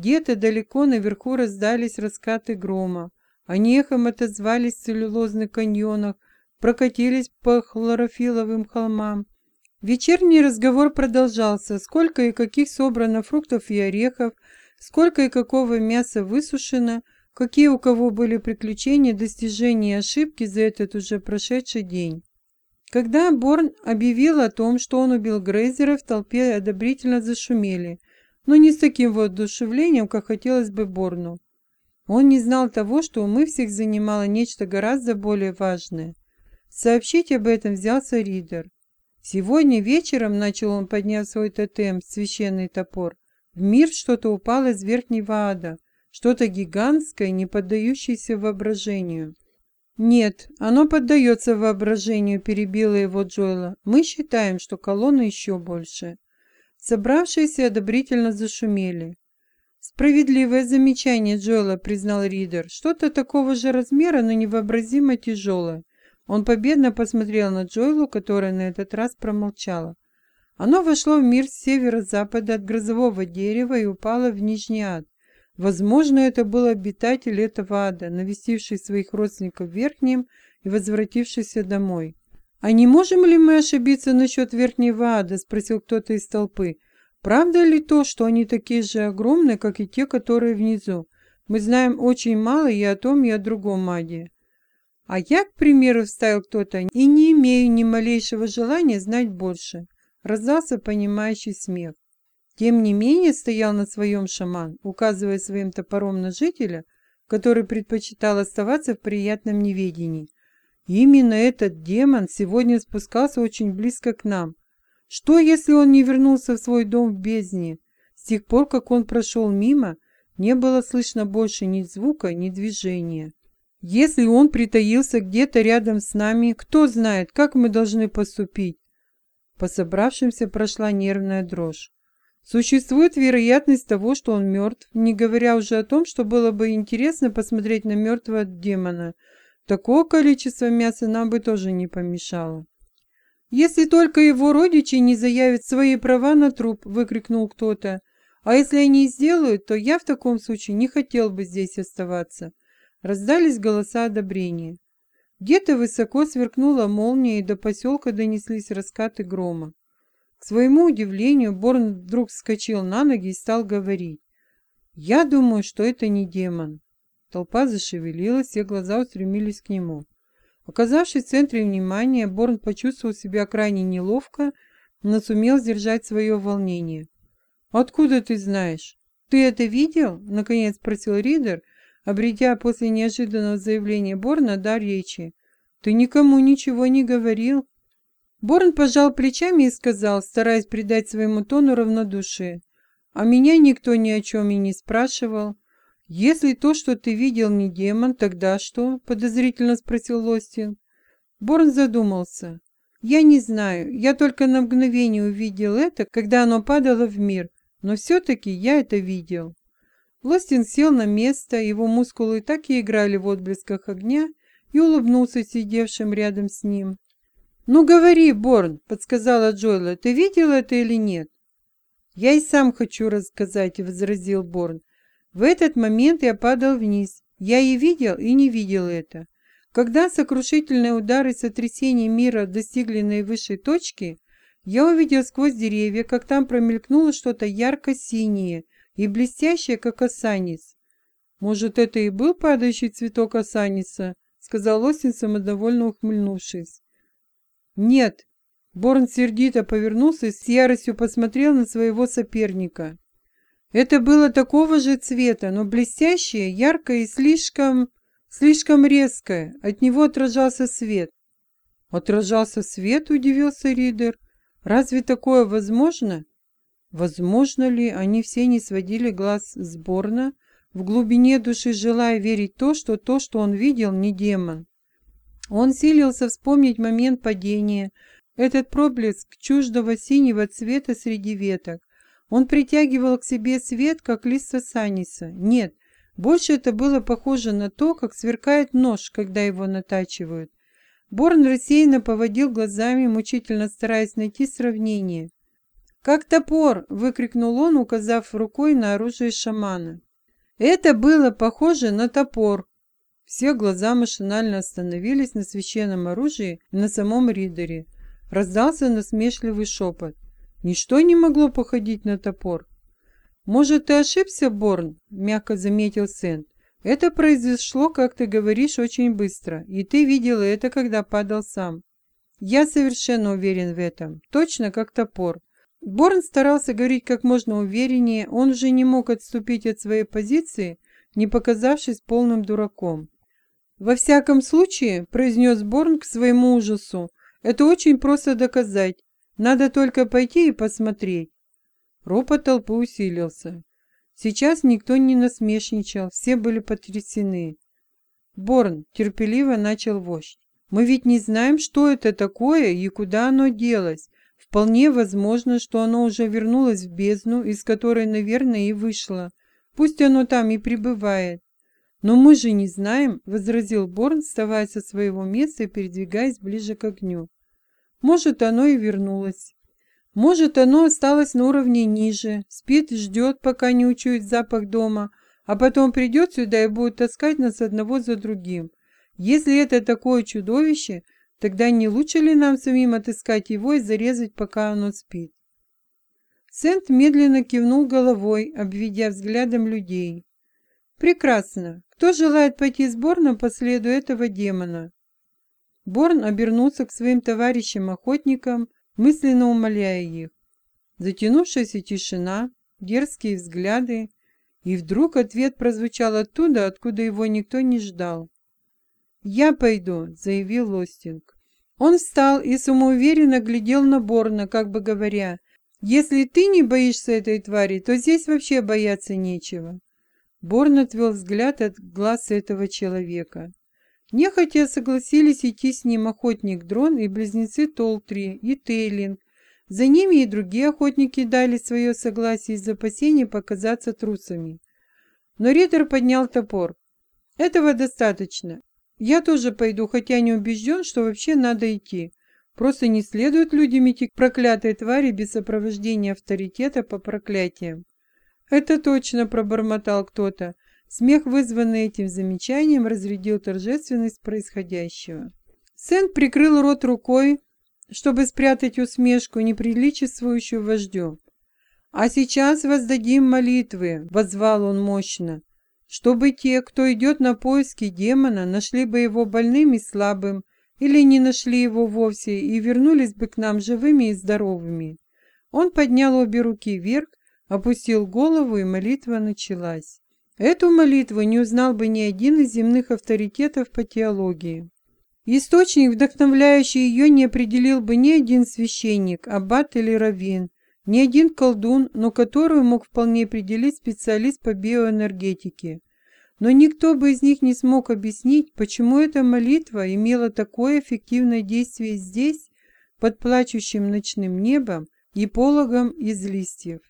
Где-то далеко наверху раздались раскаты грома. Они эхом отозвались в целлюлозных каньонах, прокатились по хлорофиловым холмам. Вечерний разговор продолжался. Сколько и каких собрано фруктов и орехов, сколько и какого мяса высушено, какие у кого были приключения, достижения и ошибки за этот уже прошедший день. Когда Борн объявил о том, что он убил Грейзера, в толпе одобрительно зашумели, но не с таким воодушевлением, как хотелось бы Борну. Он не знал того, что умы всех занимало нечто гораздо более важное. Сообщить об этом взялся Ридер. Сегодня вечером, начал он, подняв свой тотем, священный топор, в мир что-то упало из верхнего ада, что-то гигантское, не поддающееся воображению. «Нет, оно поддается воображению», — перебила его Джоэла. «Мы считаем, что колонна еще больше». Собравшиеся одобрительно зашумели. «Справедливое замечание Джоэла», — признал Ридер. «Что-то такого же размера, но невообразимо тяжелое». Он победно посмотрел на Джоэлу, которая на этот раз промолчала. Оно вошло в мир с северо-запада от грозового дерева и упало в Нижний ад. Возможно, это был обитатель этого ада, навестивший своих родственников в Верхнем и возвратившийся домой. «А не можем ли мы ошибиться насчет Верхнего ада?» – спросил кто-то из толпы. «Правда ли то, что они такие же огромные, как и те, которые внизу? Мы знаем очень мало и о том, и о другом аде». «А я, к примеру, вставил кто-то, и не имею ни малейшего желания знать больше». Раздался понимающий смех. Тем не менее стоял на своем шаман, указывая своим топором на жителя, который предпочитал оставаться в приятном неведении. Именно этот демон сегодня спускался очень близко к нам. Что, если он не вернулся в свой дом в бездне? С тех пор, как он прошел мимо, не было слышно больше ни звука, ни движения. Если он притаился где-то рядом с нами, кто знает, как мы должны поступить? По собравшимся прошла нервная дрожь. Существует вероятность того, что он мертв, не говоря уже о том, что было бы интересно посмотреть на мертвого демона. Такого количества мяса нам бы тоже не помешало. «Если только его родичи не заявят свои права на труп», — выкрикнул кто-то. «А если они сделают, то я в таком случае не хотел бы здесь оставаться». Раздались голоса одобрения. Где-то высоко сверкнула молния, и до поселка донеслись раскаты грома. К своему удивлению, Борн вдруг вскочил на ноги и стал говорить. «Я думаю, что это не демон». Толпа зашевелилась, все глаза устремились к нему. Оказавшись в центре внимания, Борн почувствовал себя крайне неловко, но сумел сдержать свое волнение. «Откуда ты знаешь? Ты это видел?» — наконец спросил Ридер, обретя после неожиданного заявления Борна дар речи. «Ты никому ничего не говорил?» Борн пожал плечами и сказал, стараясь придать своему тону равнодушие. «А меня никто ни о чем и не спрашивал. Если то, что ты видел, не демон, тогда что?» — подозрительно спросил Лостин. Борн задумался. «Я не знаю. Я только на мгновение увидел это, когда оно падало в мир. Но все-таки я это видел». Лостин сел на место, его мускулы так и играли в отблесках огня, и улыбнулся сидевшим рядом с ним. «Ну говори, Борн», — подсказала Джойла, — «ты видел это или нет?» «Я и сам хочу рассказать», — возразил Борн. «В этот момент я падал вниз. Я и видел, и не видел это. Когда сокрушительные удары сотрясения мира достигли наивысшей точки, я увидел сквозь деревья, как там промелькнуло что-то ярко-синее и блестящее, как осанис. «Может, это и был падающий цветок осаниса?» — сказал Остин, самодовольно ухмыльнувшись. «Нет!» Борн сердито повернулся и с яростью посмотрел на своего соперника. Это было такого же цвета, но блестящее, яркое и слишком... слишком резкое. От него отражался свет. «Отражался свет?» – удивился Ридер. «Разве такое возможно?» Возможно ли, они все не сводили глаз с Борна, в глубине души желая верить то, что то, что он видел, не демон. Он силился вспомнить момент падения, этот проблеск чуждого синего цвета среди веток. Он притягивал к себе свет, как лист саниса. Нет, больше это было похоже на то, как сверкает нож, когда его натачивают. Борн рассеянно поводил глазами, мучительно стараясь найти сравнение. «Как топор!» — выкрикнул он, указав рукой на оружие шамана. Это было похоже на топор. Все глаза машинально остановились на священном оружии и на самом Ридере. Раздался насмешливый шепот. Ничто не могло походить на топор. «Может, ты ошибся, Борн?» — мягко заметил Сент. «Это произошло, как ты говоришь, очень быстро, и ты видела это, когда падал сам. Я совершенно уверен в этом, точно как топор. Борн старался говорить как можно увереннее, он уже не мог отступить от своей позиции, не показавшись полным дураком. «Во всяком случае», — произнес Борн к своему ужасу, — «это очень просто доказать. Надо только пойти и посмотреть». Ропот толпы усилился. Сейчас никто не насмешничал, все были потрясены. «Борн», — терпеливо начал вождь, — «мы ведь не знаем, что это такое и куда оно делось. Вполне возможно, что оно уже вернулось в бездну, из которой, наверное, и вышло. Пусть оно там и пребывает. Но мы же не знаем, — возразил Борн, вставая со своего места и передвигаясь ближе к огню. Может, оно и вернулось. Может, оно осталось на уровне ниже, спит, ждет, пока не учует запах дома, а потом придет сюда и будет таскать нас одного за другим. Если это такое чудовище, Тогда не лучше ли нам самим отыскать его и зарезать, пока оно спит? Сент медленно кивнул головой, обведя взглядом людей. «Прекрасно. Кто желает пойти с Борном по следу этого демона?» Борн обернулся к своим товарищам-охотникам, мысленно умоляя их. Затянувшаяся тишина, дерзкие взгляды, и вдруг ответ прозвучал оттуда, откуда его никто не ждал. «Я пойду», — заявил Лостинг. Он встал и самоуверенно глядел на Борна, как бы говоря, «Если ты не боишься этой твари, то здесь вообще бояться нечего». Борн отвел взгляд от глаз этого человека. Нехотя согласились идти с ним охотник Дрон и близнецы Толтри и Тейлинг. За ними и другие охотники дали свое согласие из опасения показаться трусами. Но Ридер поднял топор. «Этого достаточно. Я тоже пойду, хотя не убежден, что вообще надо идти. Просто не следует людям идти к проклятой твари без сопровождения авторитета по проклятиям. Это точно, пробормотал кто-то. Смех, вызванный этим замечанием, разрядил торжественность происходящего. Сент прикрыл рот рукой, чтобы спрятать усмешку, неприличествующую вождю. «А сейчас воздадим молитвы», — возвал он мощно чтобы те, кто идет на поиски демона, нашли бы его больным и слабым, или не нашли его вовсе и вернулись бы к нам живыми и здоровыми. Он поднял обе руки вверх, опустил голову, и молитва началась. Эту молитву не узнал бы ни один из земных авторитетов по теологии. Источник, вдохновляющий ее, не определил бы ни один священник, аббат или раввин, ни один колдун, но которую мог вполне определить специалист по биоэнергетике. Но никто бы из них не смог объяснить, почему эта молитва имела такое эффективное действие здесь, под плачущим ночным небом и пологом из листьев.